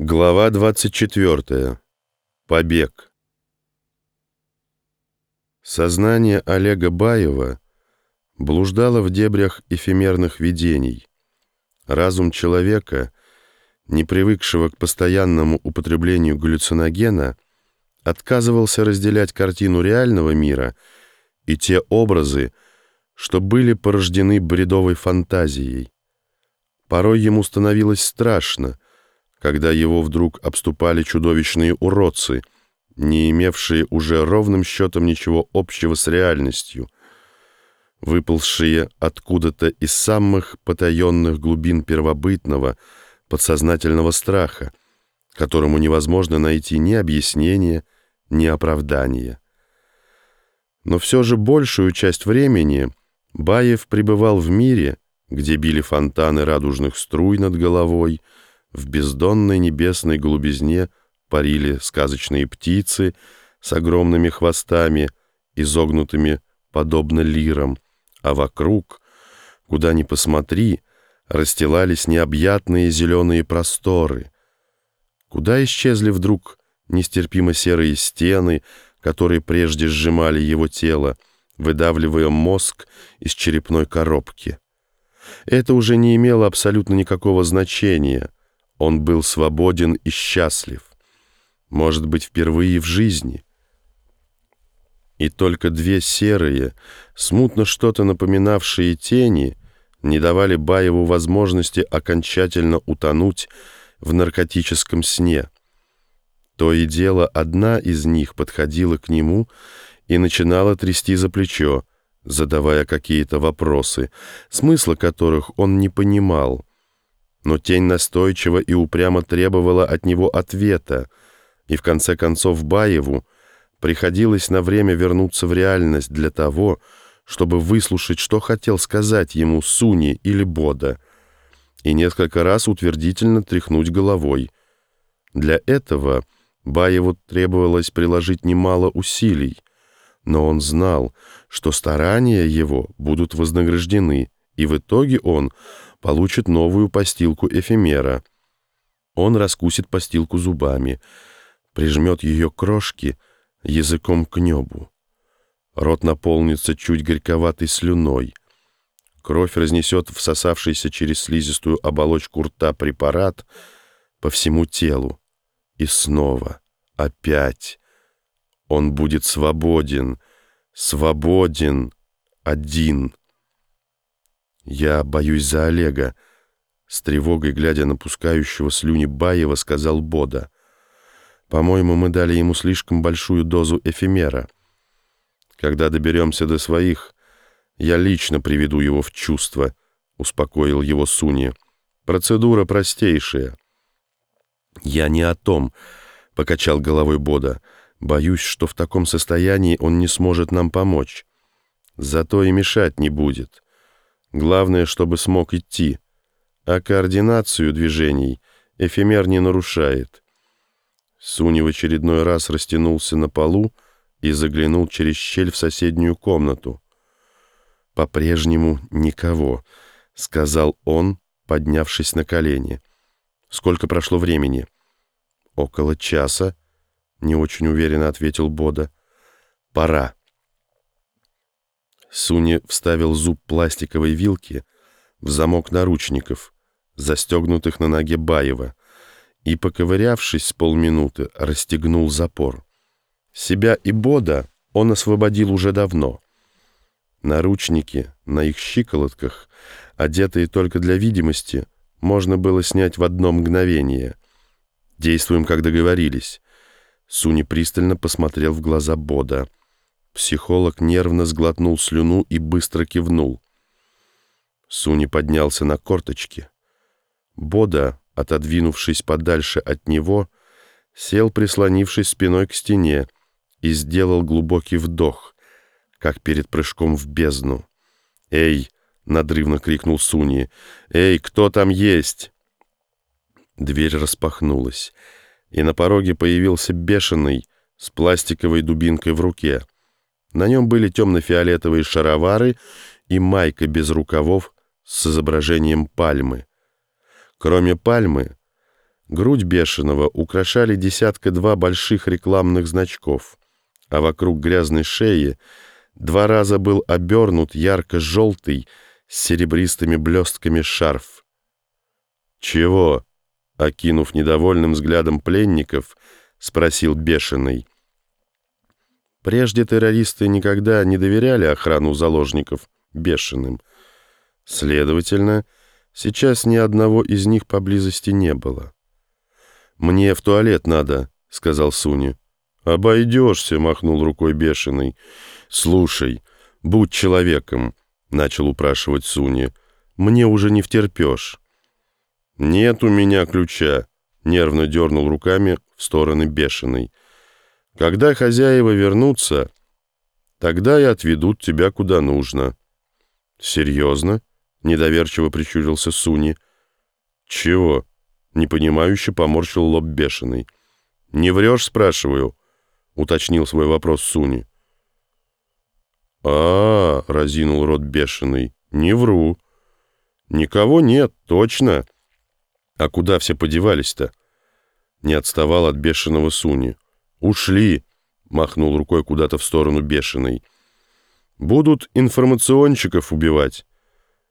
Глава 24. Побег. Сознание Олега Баева блуждало в дебрях эфемерных видений. Разум человека, не привыкшего к постоянному употреблению галлюциногена, отказывался разделять картину реального мира и те образы, что были порождены бредовой фантазией. Порой ему становилось страшно — когда его вдруг обступали чудовищные уродцы, не имевшие уже ровным счетом ничего общего с реальностью, выползшие откуда-то из самых потаенных глубин первобытного, подсознательного страха, которому невозможно найти ни объяснения, ни оправдания. Но все же большую часть времени Баев пребывал в мире, где били фонтаны радужных струй над головой, в бездонной небесной голубизне парили сказочные птицы с огромными хвостами, изогнутыми подобно лирам, а вокруг, куда ни посмотри, расстилались необъятные зеленые просторы. Куда исчезли вдруг нестерпимо серые стены, которые прежде сжимали его тело, выдавливая мозг из черепной коробки. Это уже не имело абсолютно никакого значения — он был свободен и счастлив, может быть, впервые в жизни. И только две серые, смутно что-то напоминавшие тени, не давали Баеву возможности окончательно утонуть в наркотическом сне. То и дело одна из них подходила к нему и начинала трясти за плечо, задавая какие-то вопросы, смысла которых он не понимал, но тень настойчиво и упрямо требовала от него ответа, и в конце концов Баеву приходилось на время вернуться в реальность для того, чтобы выслушать, что хотел сказать ему Суни или Бода, и несколько раз утвердительно тряхнуть головой. Для этого Баеву требовалось приложить немало усилий, но он знал, что старания его будут вознаграждены, и в итоге он получит новую постилку эфемера. Он раскусит постилку зубами, прижмет ее крошки языком к небу. Рот наполнится чуть горьковатой слюной. Кровь разнесет всосавшийся через слизистую оболочку рта препарат по всему телу. И снова, опять. Он будет свободен, свободен, один. «Я боюсь за Олега», — с тревогой, глядя на пускающего слюни Баева, сказал Бода. «По-моему, мы дали ему слишком большую дозу эфемера. Когда доберемся до своих, я лично приведу его в чувство», — успокоил его Суни. «Процедура простейшая». «Я не о том», — покачал головой Бода. «Боюсь, что в таком состоянии он не сможет нам помочь. Зато и мешать не будет». Главное, чтобы смог идти. А координацию движений эфемер не нарушает. Суни в очередной раз растянулся на полу и заглянул через щель в соседнюю комнату. «По-прежнему никого», — сказал он, поднявшись на колени. «Сколько прошло времени?» «Около часа», — не очень уверенно ответил Бода. «Пора». Суни вставил зуб пластиковой вилки в замок наручников, застегнутых на ноге Баева, и, поковырявшись с полминуты, расстегнул запор. Себя и Бода он освободил уже давно. Наручники на их щиколотках, одетые только для видимости, можно было снять в одно мгновение. «Действуем, как договорились». Суни пристально посмотрел в глаза Бода — Психолог нервно сглотнул слюну и быстро кивнул. Суни поднялся на корточки. Бода, отодвинувшись подальше от него, сел, прислонившись спиной к стене, и сделал глубокий вдох, как перед прыжком в бездну. «Эй!» — надрывно крикнул Суни. «Эй, кто там есть?» Дверь распахнулась, и на пороге появился бешеный с пластиковой дубинкой в руке — на нем были темно-фиолетовые шаровары и майка без рукавов с изображением пальмы. Кроме пальмы, Грудь бешеного украшали десятка-два больших рекламных значков, а вокруг грязной шеи два раза был обернут ярко-желтый с серебристыми блестками шарф. «Чего?» — окинув недовольным взглядом пленников, спросил бешеный. Прежде террористы никогда не доверяли охрану заложников бешеным. Следовательно, сейчас ни одного из них поблизости не было. «Мне в туалет надо», — сказал Суни. «Обойдешься», — махнул рукой бешеный. «Слушай, будь человеком», — начал упрашивать Суни. «Мне уже не втерпешь». «Нет у меня ключа», — нервно дернул руками в стороны бешеный. «Когда хозяева вернутся, тогда и отведут тебя куда нужно». «Серьезно?» — недоверчиво прищурился Суни. «Чего?» Непонимающе поморщил лоб бешеный. «Не врешь?» — спрашиваю. Уточнил свой вопрос Суни. а, -а, -а разинул рот бешеный. «Не вру. Никого нет, точно. А куда все подевались-то?» Не отставал от бешеного Суни. «Ушли!» — махнул рукой куда-то в сторону бешеный. «Будут информационщиков убивать.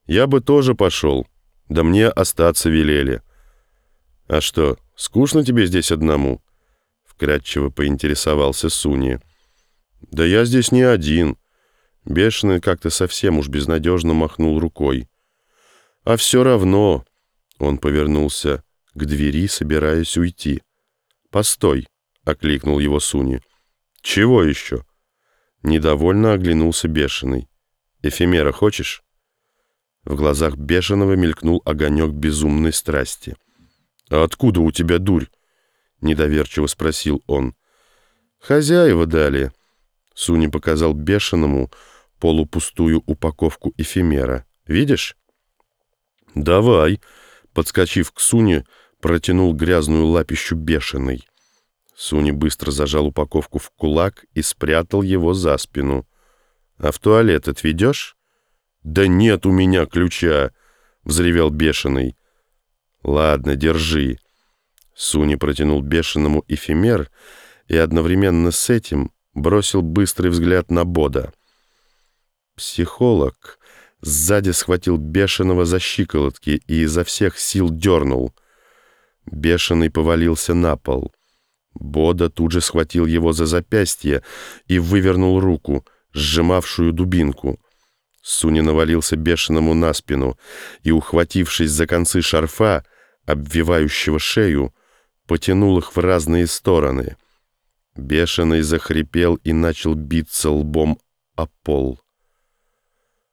Я бы тоже пошел, да мне остаться велели». «А что, скучно тебе здесь одному?» Вкратчиво поинтересовался Суни. «Да я здесь не один». Бешеный как-то совсем уж безнадежно махнул рукой. «А все равно...» Он повернулся к двери, собираясь уйти. «Постой!» — окликнул его Суни. «Чего еще?» Недовольно оглянулся Бешеный. «Эфемера хочешь?» В глазах Бешеного мелькнул огонек безумной страсти. «А откуда у тебя дурь?» — недоверчиво спросил он. «Хозяева дали». Суни показал бешеному полупустую упаковку эфемера. «Видишь?» «Давай», — подскочив к Суне, протянул грязную лапищу бешеный. Суни быстро зажал упаковку в кулак и спрятал его за спину. «А в туалет отведешь?» «Да нет у меня ключа!» — взревел бешеный. «Ладно, держи». Суни протянул бешеному эфемер и одновременно с этим бросил быстрый взгляд на Бода. Психолог сзади схватил бешеного за щиколотки и изо всех сил дернул. Бешеный повалился на пол. Бода тут же схватил его за запястье и вывернул руку, сжимавшую дубинку. Суни навалился бешеному на спину и, ухватившись за концы шарфа, обвивающего шею, потянул их в разные стороны. Бешеный захрипел и начал биться лбом о пол.